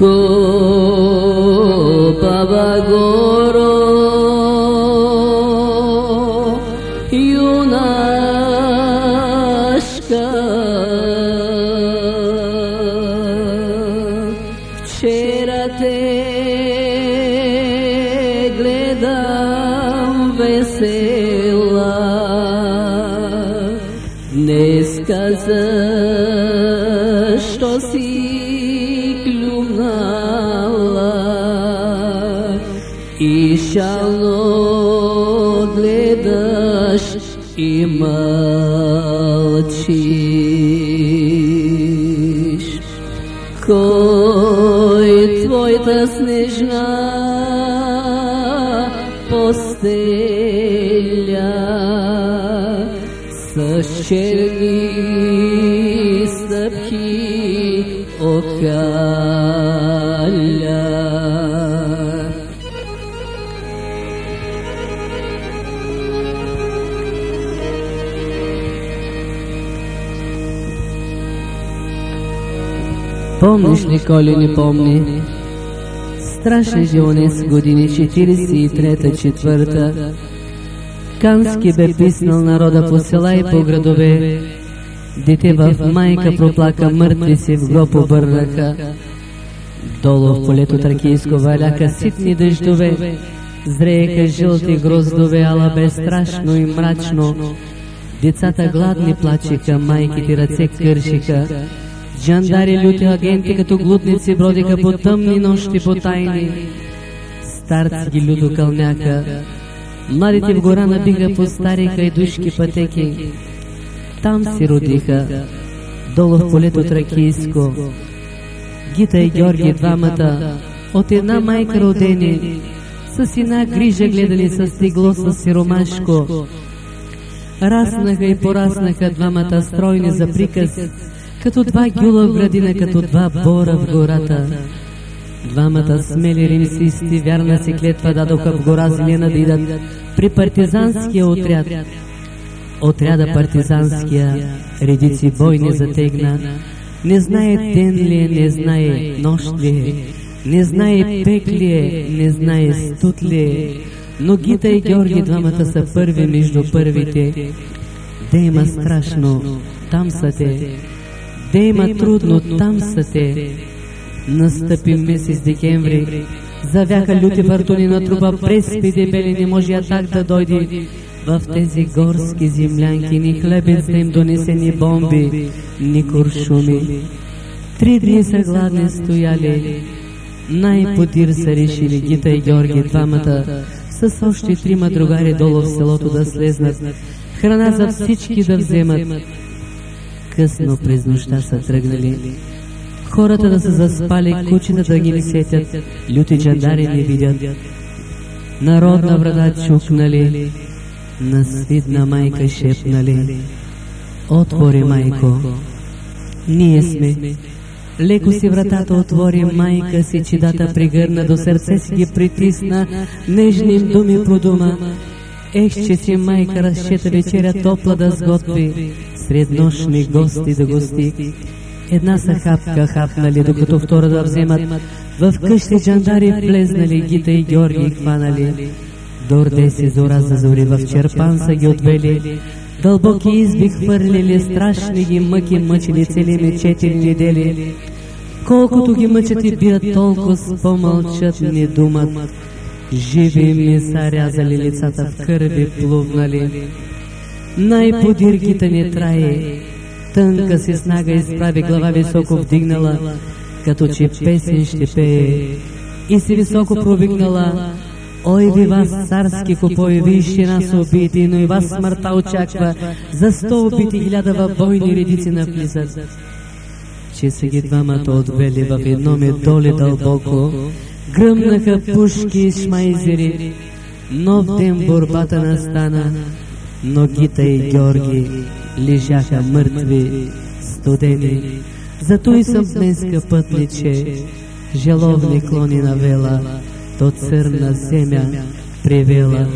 Go Baba Goro Yunashka Čerate gledam vesela Ne skaza što si и шално гледаш и мълчиш. Кой твоята снежна постеля с черни стъпки окаля. Помниш ли, Коли не помни? Страшни онес години, 43-та, четвърта. Кански бе писнал народа по села и по градове. Дете в майка проплака, мъртви си в гроб обърнаха. Долу в полето тракийско валяка ситни дъждове. Зрееха жълти гроздове, ала бе страшно и мрачно. Децата гладни плачеха, майките ръце кършиха. Жандари люти агенти като глутници бродиха по тъмни нощи по тайни. Старци ги люто кълняха. Младите в гора набиха по стари хайдушки пътеки. Там си родиха, долу в полето тракийско. Гита и Георги двамата, от една майка родени, с една грижа гледали с тегло с сиромашко. Раснаха и пораснаха двамата стройни за приказ, като два гюла в градина, като два бора в гората. Двамата смели римсисти вярна си клетва дадоха в гора Зелена да идат при партизанския отряд. Отряда партизанския редици бойни затегна. Не знае ден ли е, не знае нощ ли е, не знае пек ли е, не знае студ ли е. Но Гита и Георги двамата са първи между първите. Де има страшно, там са те. Де има трудно, там са те. Настъпи месец декември, завяха люти въртуни на труба, преспи дебели, не може атак да дойде. В тези горски землянки ни хлебец да им донесе ни бомби, ни куршуми. Три дни са гладни стояли, най-подир са решили Гита и Георги двамата, с още трима другари долу в селото да слезнат, храна за всички да вземат. Късно през нощта са тръгнали. Хората да са заспали, кучета да ги не сетят, люти джандари не видят. Народна врата чукнали, на свидна майка шепнали. Отвори, майко, ние сме. Леко си вратата отвори, майка си чедата пригърна, до сърце си ги притисна, нежни им думи продума. Ех, че си майка разчета вечеря топла да сготви, среднощни гости да гости. Една са хапка хапнали, докато втора да вземат. В къщи джандари влезнали, Гита и Георги хванали. Дорде си зора за зори, в черпан са ги отвели. Дълбоки изби хвърлили, страшни ги мъки мъчили цели четири недели. Колкото ги мъчат и бият, толкова спомълчат не думат. Живи ми са рязали лицата в кърви плувнали. Най-подирките не трае, тънка си снага изправи глава високо вдигнала, като че песен ще пее. И си високо провикнала, Ой ви вас царски купой, вижте нас убити, но и вас смъртта очаква, за сто убити хиляда в бойни редици навлизат. Че са ги двамата отвели в едно ме доле дълбоко, гръмнаха пушки и шмайзери, нов ден борбата настана, но Гита и Георги лежаха мъртви, студени. Зато и съм днеска пътниче, желовни клони навела, то църна земя привела.